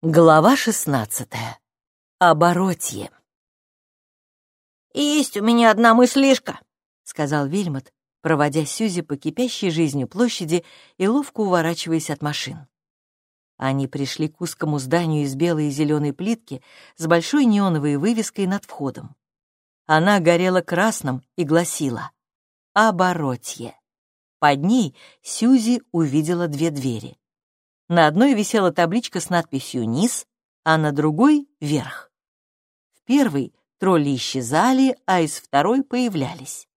Глава шестнадцатая. Оборотье. «Есть у меня одна мыслишка», — сказал Вильмот, проводя Сюзи по кипящей жизнью площади и ловко уворачиваясь от машин. Они пришли к узкому зданию из белой и зеленой плитки с большой неоновой вывеской над входом. Она горела красным и гласила «Оборотье». Под ней Сюзи увидела две двери. На одной висела табличка с надписью «Низ», а на другой — «Вверх». В первой тролли исчезали, а из второй появлялись.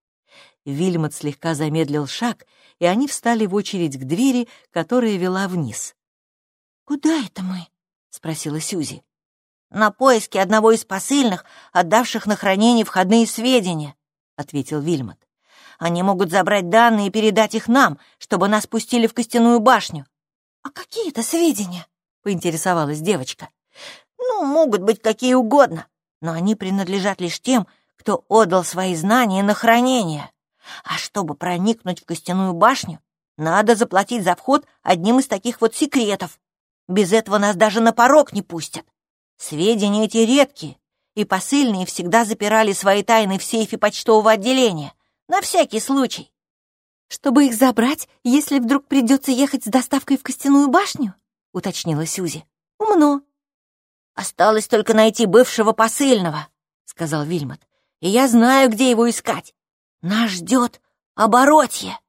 Вильмот слегка замедлил шаг, и они встали в очередь к двери, которая вела вниз. «Куда это мы?» — спросила Сюзи. «На поиски одного из посыльных, отдавших на хранение входные сведения», — ответил Вильмот. «Они могут забрать данные и передать их нам, чтобы нас пустили в костяную башню. «А какие это сведения?» — поинтересовалась девочка. «Ну, могут быть какие угодно, но они принадлежат лишь тем, кто отдал свои знания на хранение. А чтобы проникнуть в костяную башню, надо заплатить за вход одним из таких вот секретов. Без этого нас даже на порог не пустят. Сведения эти редкие, и посыльные всегда запирали свои тайны в сейфе почтового отделения, на всякий случай. «Чтобы их забрать, если вдруг придется ехать с доставкой в костяную башню?» — уточнила Сюзи. «Умно». «Осталось только найти бывшего посыльного», — сказал Вильмот. «И я знаю, где его искать. Нас ждет оборотье».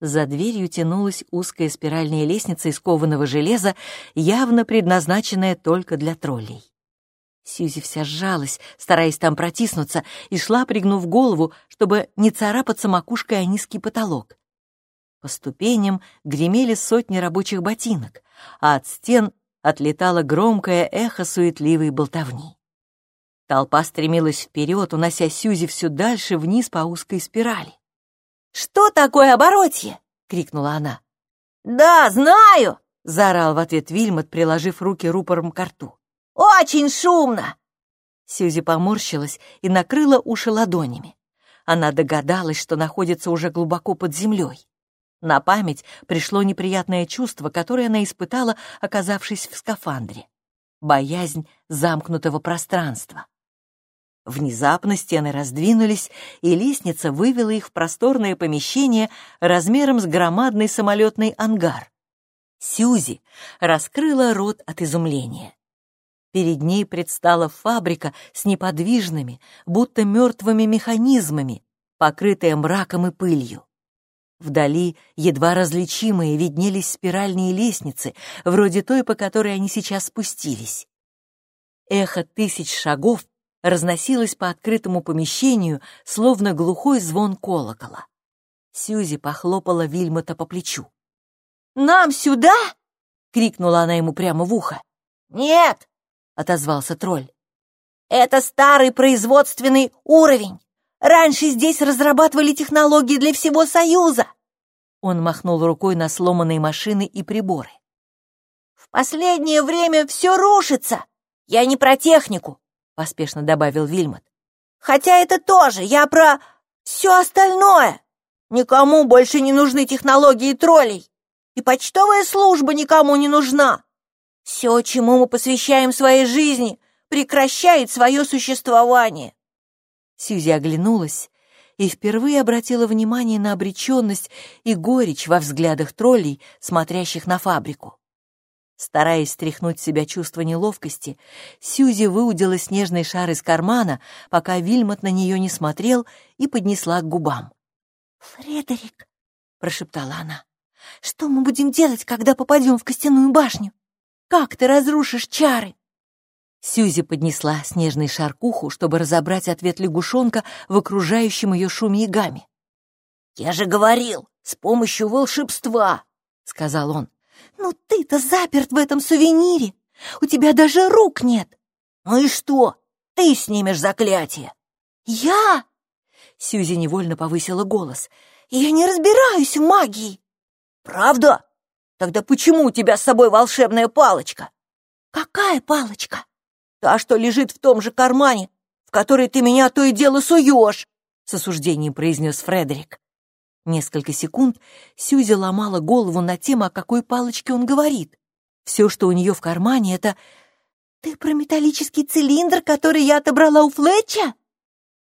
За дверью тянулась узкая спиральная лестница из кованого железа, явно предназначенная только для троллей. Сьюзи вся сжалась, стараясь там протиснуться, и шла, пригнув голову, чтобы не царапаться макушкой о низкий потолок. По ступеням гремели сотни рабочих ботинок, а от стен отлетало громкое эхо суетливой болтовни. Толпа стремилась вперед, унося Сьюзи все дальше вниз по узкой спирали. «Что такое оборотье?» — крикнула она. «Да, знаю!» — заорал в ответ Вильмот, приложив руки рупором к рту. Очень шумно!» Сьюзи поморщилась и накрыла уши ладонями. Она догадалась, что находится уже глубоко под землей. На память пришло неприятное чувство, которое она испытала, оказавшись в скафандре. Боязнь замкнутого пространства. Внезапно стены раздвинулись, и лестница вывела их в просторное помещение размером с громадный самолетный ангар. Сьюзи раскрыла рот от изумления. Перед ней предстала фабрика с неподвижными, будто мертвыми механизмами, покрытая мраком и пылью. Вдали, едва различимые, виднелись спиральные лестницы, вроде той, по которой они сейчас спустились. Эхо тысяч шагов разносилось по открытому помещению, словно глухой звон колокола. Сьюзи похлопала Вильмота по плечу. «Нам сюда?» — крикнула она ему прямо в ухо. «Нет, — отозвался тролль. «Это старый производственный уровень. Раньше здесь разрабатывали технологии для всего Союза». Он махнул рукой на сломанные машины и приборы. «В последнее время все рушится. Я не про технику», — поспешно добавил Вильмот. «Хотя это тоже, я про все остальное. Никому больше не нужны технологии троллей. И почтовая служба никому не нужна. Все, чему мы посвящаем своей жизни, прекращает свое существование. Сьюзи оглянулась и впервые обратила внимание на обреченность и горечь во взглядах троллей, смотрящих на фабрику. Стараясь стряхнуть с себя чувство неловкости, Сьюзи выудила снежный шар из кармана, пока Вильмот на нее не смотрел, и поднесла к губам. «Фредерик», — прошептала она, — «что мы будем делать, когда попадем в костяную башню?» Как ты разрушишь чары?» Сьюзи поднесла снежный шар к уху, чтобы разобрать ответ лягушонка в окружающем ее шуме и гамме. «Я же говорил, с помощью волшебства!» — сказал он. «Ну ты-то заперт в этом сувенире! У тебя даже рук нет!» «Ну и что? Ты снимешь заклятие!» «Я?» Сьюзи невольно повысила голос. «Я не разбираюсь в магии!» «Правда? Тогда почему у тебя с собой волшебная палочка? Какая палочка? Та, что лежит в том же кармане, в который ты меня то и дело суешь, с осуждением произнес Фредерик. Несколько секунд Сьюзи ломала голову на тему, о какой палочке он говорит. Все, что у нее в кармане, это... «Ты про металлический цилиндр, который я отобрала у Флетча?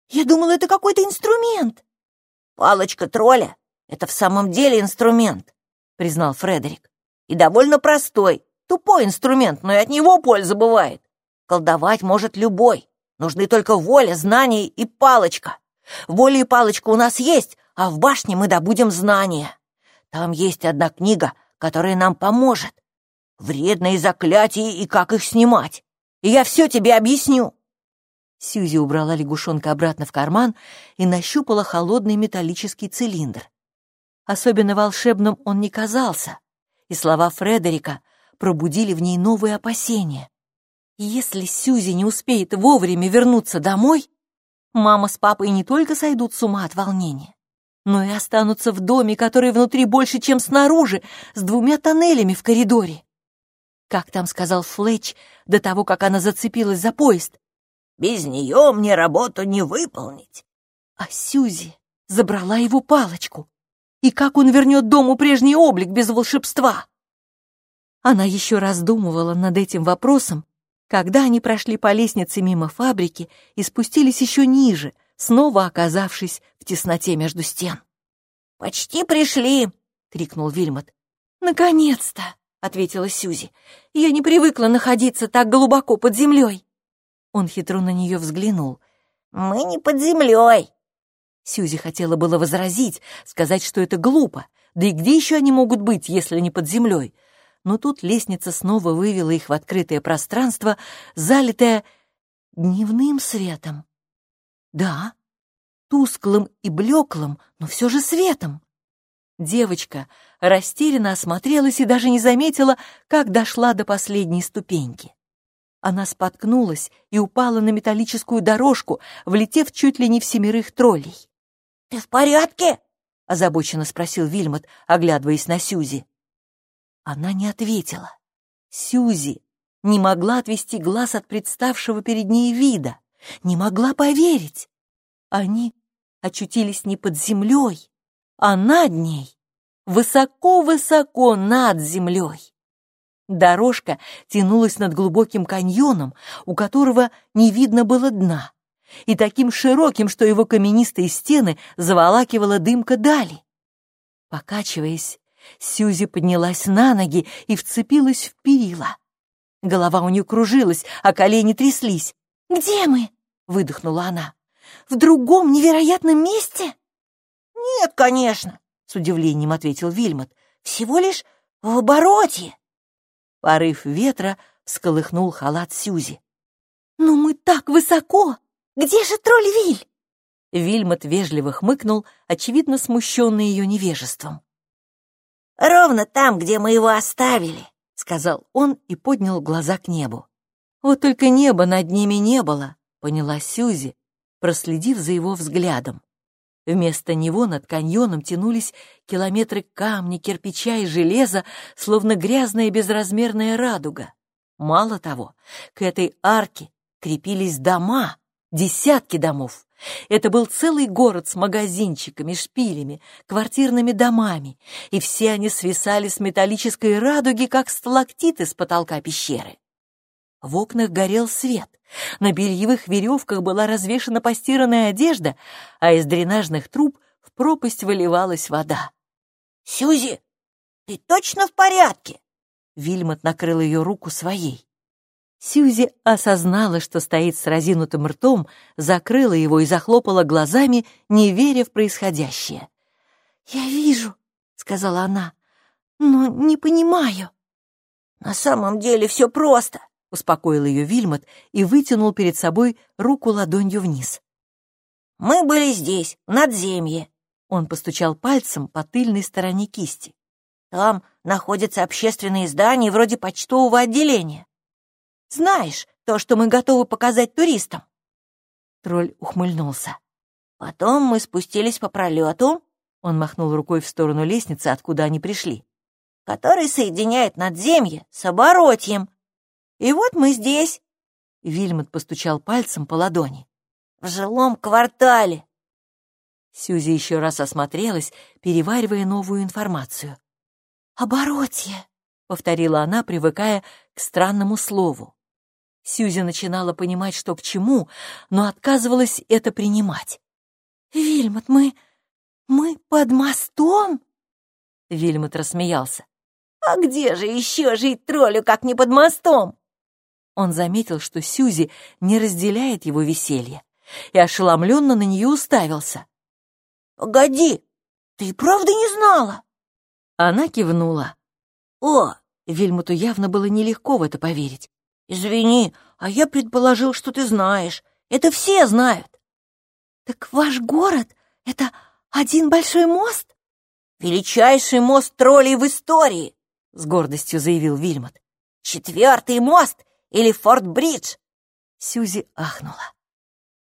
Я думала, это какой-то инструмент». «Палочка тролля — это в самом деле инструмент», — признал Фредерик. «И довольно простой, тупой инструмент, но и от него польза бывает. Колдовать может любой. Нужны только воля, знания и палочка. Воля и палочка у нас есть, а в башне мы добудем знания. Там есть одна книга, которая нам поможет. Вредные заклятия и как их снимать. И я все тебе объясню. Сьюзи убрала лягушонка обратно в карман и нащупала холодный металлический цилиндр. Особенно волшебным он не казался, и слова Фредерика пробудили в ней новые опасения. Если Сьюзи не успеет вовремя вернуться домой, мама с папой не только сойдут с ума от волнения, но и останутся в доме, который внутри больше, чем снаружи, с двумя тоннелями в коридоре. Как там сказал Флетч до того, как она зацепилась за поезд? «Без нее мне работу не выполнить». А Сьюзи забрала его палочку. И как он вернет дому прежний облик без волшебства? Она еще раздумывала над этим вопросом, когда они прошли по лестнице мимо фабрики и спустились еще ниже, снова оказавшись в тесноте между стен. «Почти пришли!» — крикнул Вильмот. «Наконец-то!» — ответила Сюзи. «Я не привыкла находиться так глубоко под землей!» Он хитро на нее взглянул. «Мы не под землей!» Сюзи хотела было возразить, сказать, что это глупо. Да и где еще они могут быть, если не под землей? но тут лестница снова вывела их в открытое пространство, залитое дневным светом. Да, тусклым и блеклым, но все же светом. Девочка растерянно осмотрелась и даже не заметила, как дошла до последней ступеньки. Она споткнулась и упала на металлическую дорожку, влетев чуть ли не в семерых троллей. «Ты в порядке?» — озабоченно спросил Вильмот, оглядываясь на Сюзи. Она не ответила. Сюзи не могла отвести глаз от представшего перед ней вида, не могла поверить. Они очутились не под землей, а над ней, высоко-высоко над землей. Дорожка тянулась над глубоким каньоном, у которого не видно было дна, и таким широким, что его каменистые стены заволакивала дымка дали. Покачиваясь, Сьюзи поднялась на ноги и вцепилась в перила. Голова у нее кружилась, а колени тряслись. «Где мы?» — выдохнула она. «В другом невероятном месте?» «Нет, конечно», — с удивлением ответил Вильмот. «Всего лишь в обороте». Порыв ветра всколыхнул халат Сьюзи. «Но мы так высоко! Где же тролль Виль?» Вильмот вежливо хмыкнул, очевидно смущенный ее невежеством. «Ровно там, где мы его оставили», — сказал он и поднял глаза к небу. Вот только неба над ними не было, поняла Сюзи, проследив за его взглядом. Вместо него над каньоном тянулись километры камня, кирпича и железа, словно грязная безразмерная радуга. Мало того, к этой арке крепились дома, десятки домов, это был целый город с магазинчиками, шпилями, квартирными домами, и все они свисали с металлической радуги, как сталактиты с потолка пещеры. В окнах горел свет, на бельевых веревках была развешана постиранная одежда, а из дренажных труб в пропасть выливалась вода. «Сюзи, ты точно в порядке?» Вильмот накрыл ее руку своей. Сьюзи осознала, что стоит с разинутым ртом, закрыла его и захлопала глазами, не веря в происходящее. «Я вижу», — сказала она, — «но не понимаю». «На самом деле все просто», — успокоил ее Вильмот и вытянул перед собой руку ладонью вниз. «Мы были здесь, в надземье». Он постучал пальцем по тыльной стороне кисти. «Там находятся общественные здания вроде почтового отделения. Знаешь, то, что мы готовы показать туристам?» Тролль ухмыльнулся. «Потом мы спустились по пролету», — он махнул рукой в сторону лестницы, откуда они пришли, «который соединяет надземье с оборотьем. И вот мы здесь». Вильмот постучал пальцем по ладони. «В жилом квартале». Сьюзи еще раз осмотрелась, переваривая новую информацию. «Оборотье», — повторила она, привыкая к странному слову. Сьюзи начинала понимать, что к чему, но отказывалась это принимать. «Вильмот, мы... мы под мостом?» Вильмот рассмеялся. «А где же еще жить троллю, как не под мостом?» Он заметил, что Сьюзи не разделяет его веселье, и ошеломленно на нее уставился. «Погоди, ты правда не знала?» Она кивнула. «О!» Вильмуту явно было нелегко в это поверить. «Извини, а я предположил, что ты знаешь. Это все знают». «Так ваш город — это один большой мост?» «Величайший мост троллей в истории», — с гордостью заявил Вильмот. «Четвертый мост или Форт-Бридж?» Сьюзи ахнула.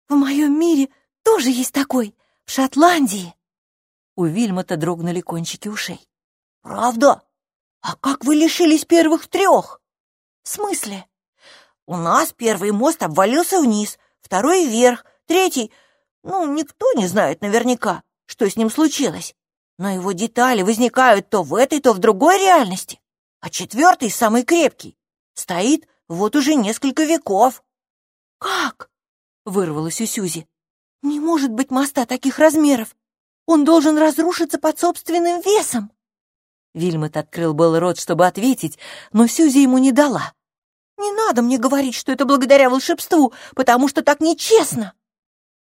«В моем мире тоже есть такой, в Шотландии». У Вильмота дрогнули кончики ушей. «Правда? А как вы лишились первых трех?» «В смысле?» «У нас первый мост обвалился вниз, второй вверх, третий... Ну, никто не знает наверняка, что с ним случилось но его детали возникают то в этой, то в другой реальности. А четвертый, самый крепкий, стоит вот уже несколько веков. «Как?» — вырвалось у Сюзи. «Не может быть моста таких размеров. Он должен разрушиться под собственным весом». Вильмот открыл был рот, чтобы ответить, но Сюзи ему не дала. «Не надо мне говорить, что это благодаря волшебству, потому что так нечестно!»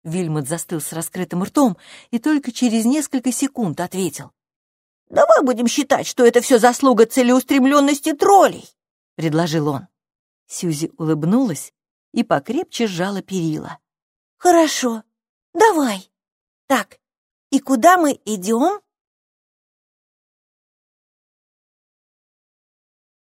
Вильмот застыл с раскрытым ртом и только через несколько секунд ответил. «Давай будем считать, что это все заслуга целеустремленности троллей», — предложил он. Сьюзи улыбнулась и покрепче сжала перила. «Хорошо, давай. Так, и куда мы идем?»